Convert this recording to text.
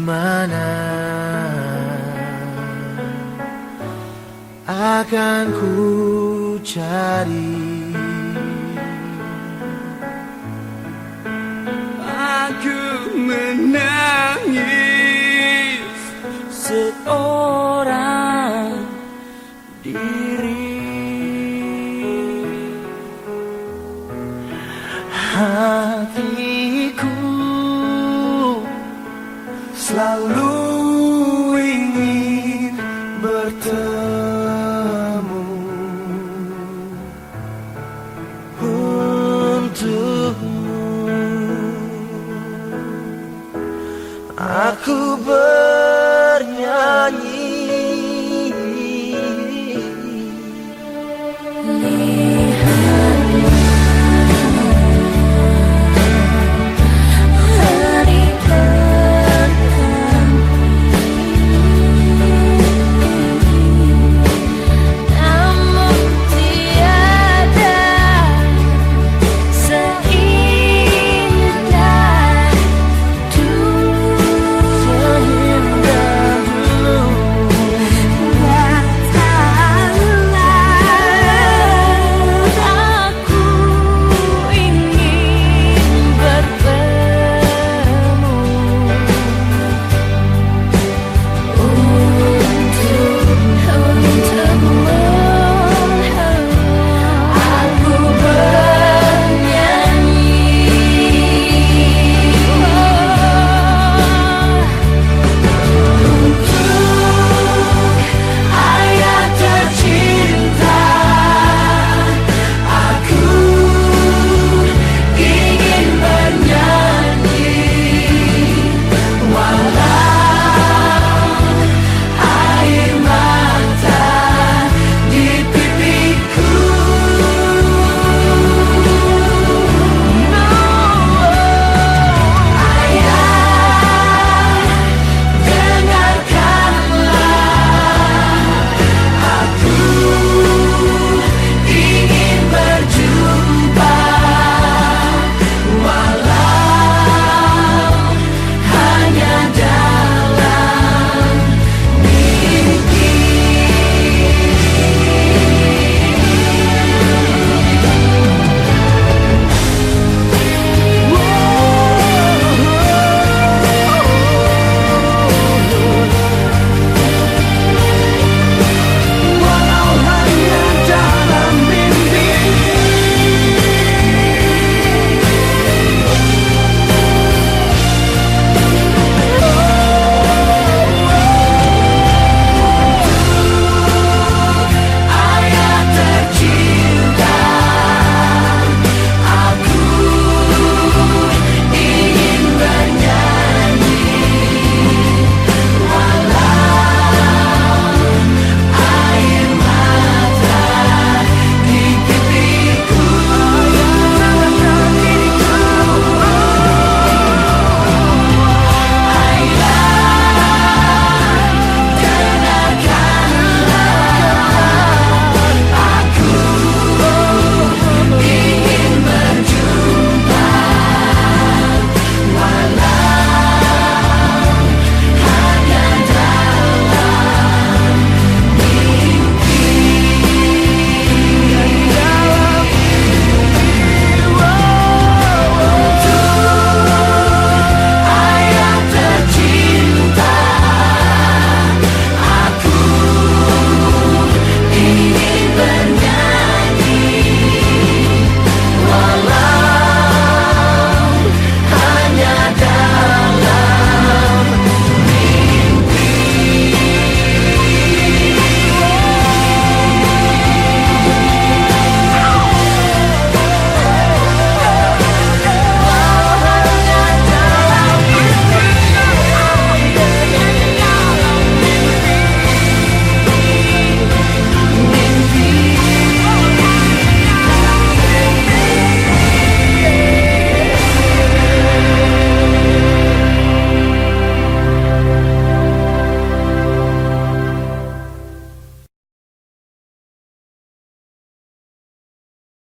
mana akan ku cari. Aku menangis seorang diri. Hati untukmu aku bernyanyi